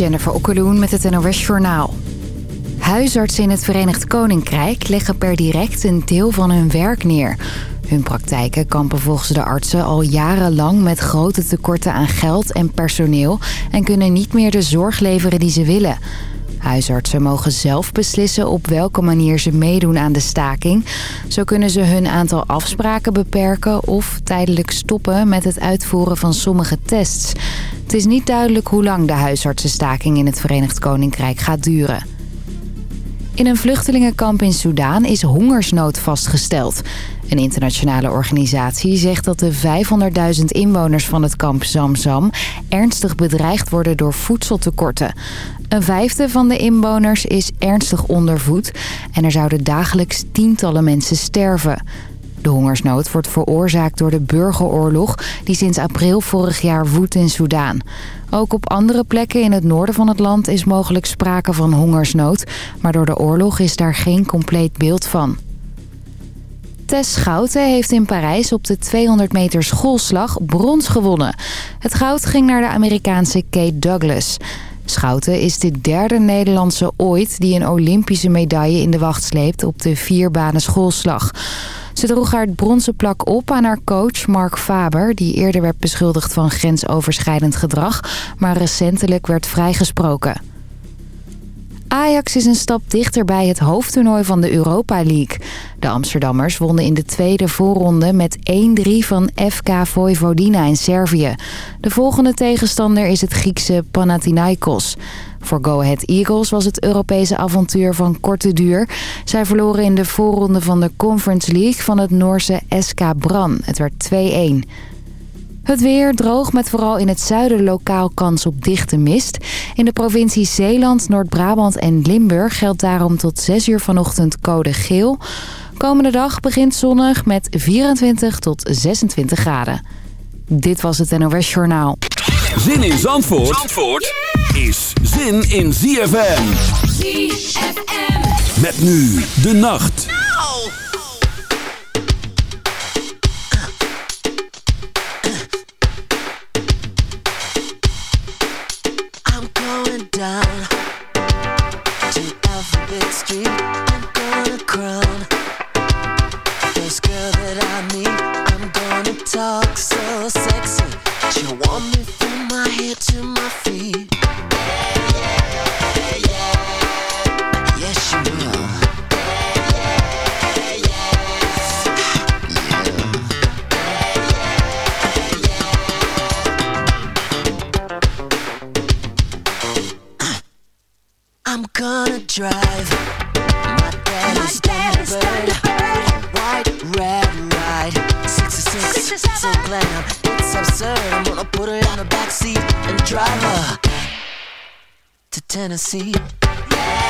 Jennifer Okkeloen met het NOS Journaal. Huisartsen in het Verenigd Koninkrijk leggen per direct een deel van hun werk neer. Hun praktijken kampen volgens de artsen al jarenlang met grote tekorten aan geld en personeel... en kunnen niet meer de zorg leveren die ze willen. Huisartsen mogen zelf beslissen op welke manier ze meedoen aan de staking. Zo kunnen ze hun aantal afspraken beperken of tijdelijk stoppen met het uitvoeren van sommige tests. Het is niet duidelijk hoe lang de huisartsenstaking in het Verenigd Koninkrijk gaat duren. In een vluchtelingenkamp in Soedan is hongersnood vastgesteld. Een internationale organisatie zegt dat de 500.000 inwoners van het kamp Zamzam... ernstig bedreigd worden door voedseltekorten. Een vijfde van de inwoners is ernstig ondervoed... en er zouden dagelijks tientallen mensen sterven. De hongersnood wordt veroorzaakt door de burgeroorlog... die sinds april vorig jaar woedt in Soedan. Ook op andere plekken in het noorden van het land is mogelijk sprake van hongersnood... maar door de oorlog is daar geen compleet beeld van. Tess Schouten heeft in Parijs op de 200 meter schoolslag brons gewonnen. Het goud ging naar de Amerikaanse Kate Douglas. Schouten is de derde Nederlandse ooit die een Olympische medaille in de wacht sleept op de vierbanen schoolslag. Ze droeg haar bronzen plak op aan haar coach Mark Faber... die eerder werd beschuldigd van grensoverschrijdend gedrag... maar recentelijk werd vrijgesproken. Ajax is een stap dichter bij het hoofdtoernooi van de Europa League. De Amsterdammers wonnen in de tweede voorronde met 1-3 van FK Vojvodina in Servië. De volgende tegenstander is het Griekse Panathinaikos. Voor Go Ahead Eagles was het Europese avontuur van korte duur. Zij verloren in de voorronde van de Conference League van het Noorse SK Bran. Het werd 2-1. Het weer droog met vooral in het zuiden lokaal kans op dichte mist. In de provincie Zeeland, Noord-Brabant en Limburg geldt daarom tot 6 uur vanochtend code geel. Komende dag begint zonnig met 24 tot 26 graden. Dit was het NOS Journaal. Zin in Zandvoort, Zandvoort is zin in ZFM. ZFM. Met nu de nacht. Down drive my daddy's Thunderbird. White, red, ride. 66, so glam. It's absurd. I'm gonna put her in the backseat and drive her to Tennessee. Tennessee.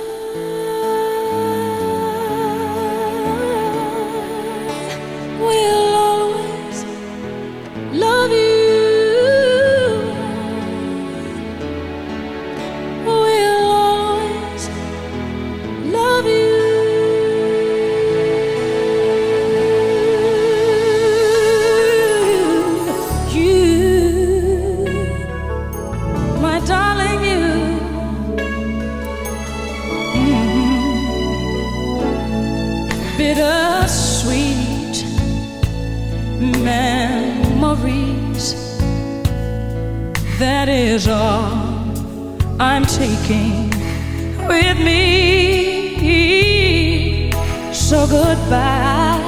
So goodbye.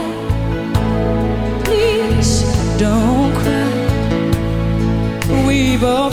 Please don't cry. We both.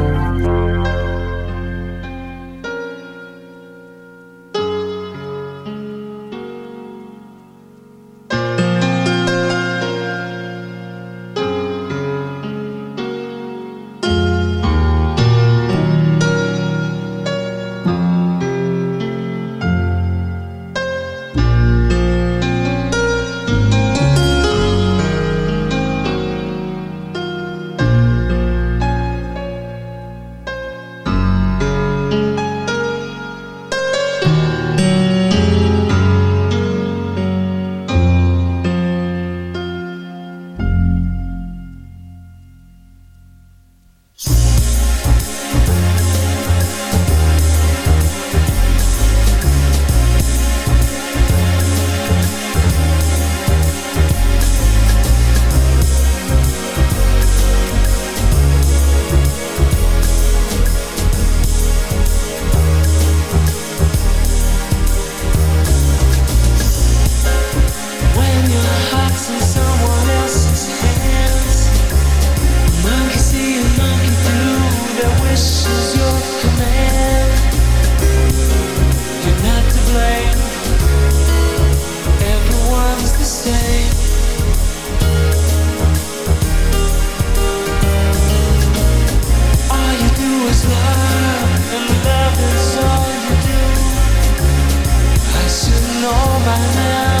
By now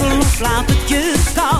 verlof, laat het je koud.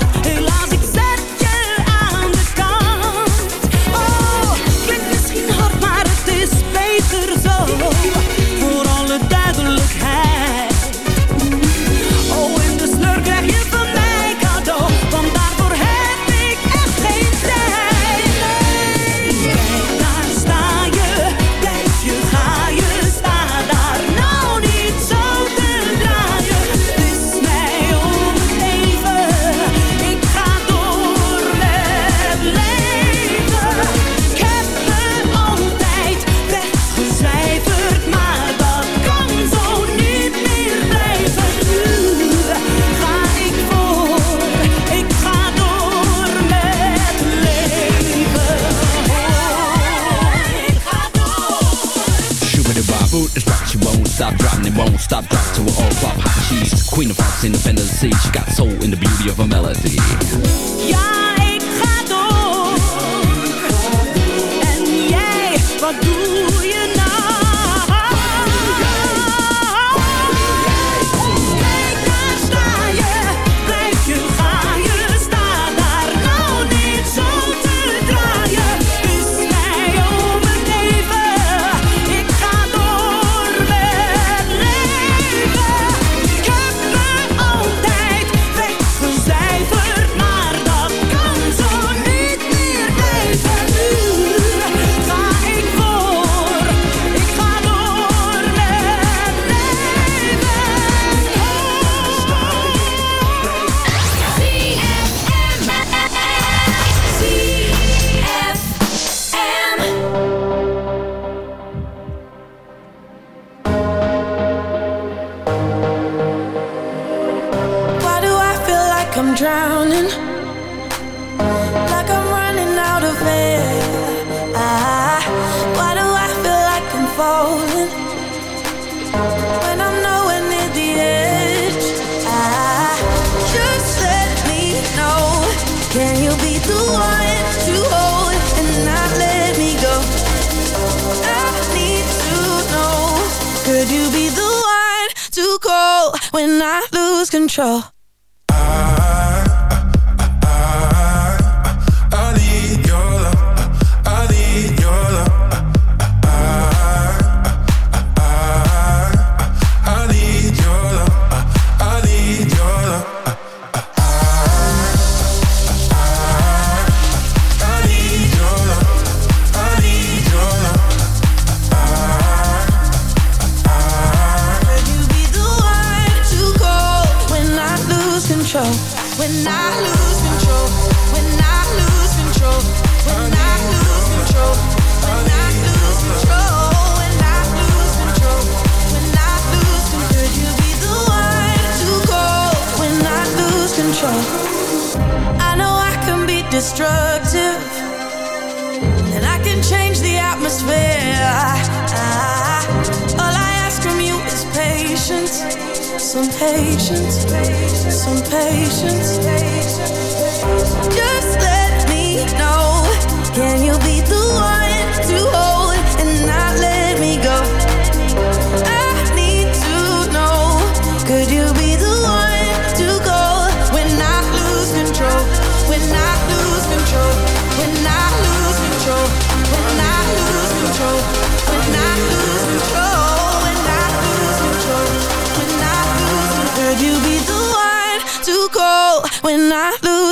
stop drop to an all flop She's cheese. Queen of hearts independence. she got soul in the beauty of a melody. Ja, ik ga door. En jij, zo.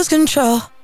control.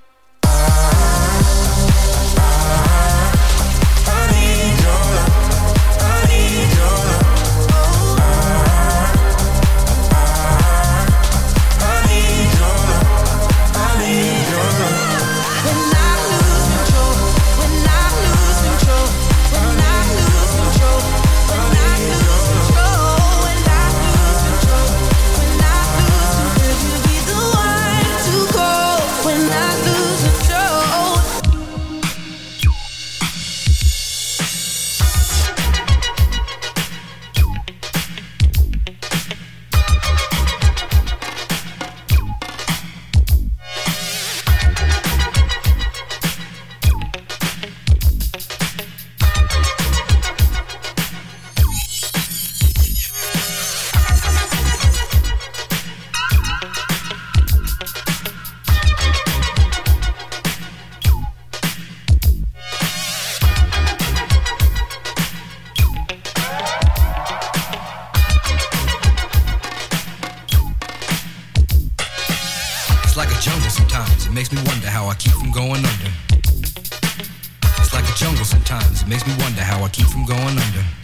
Keep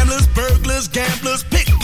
scramblers, burglars, gamblers,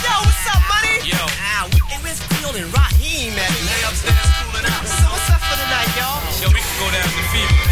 Yo, what's up, money? Yo. Ah, we, hey, where's Field and Raheem at? They upstairs cooling out. So what's up for the night, y'all? Yo, we can go down to Fever,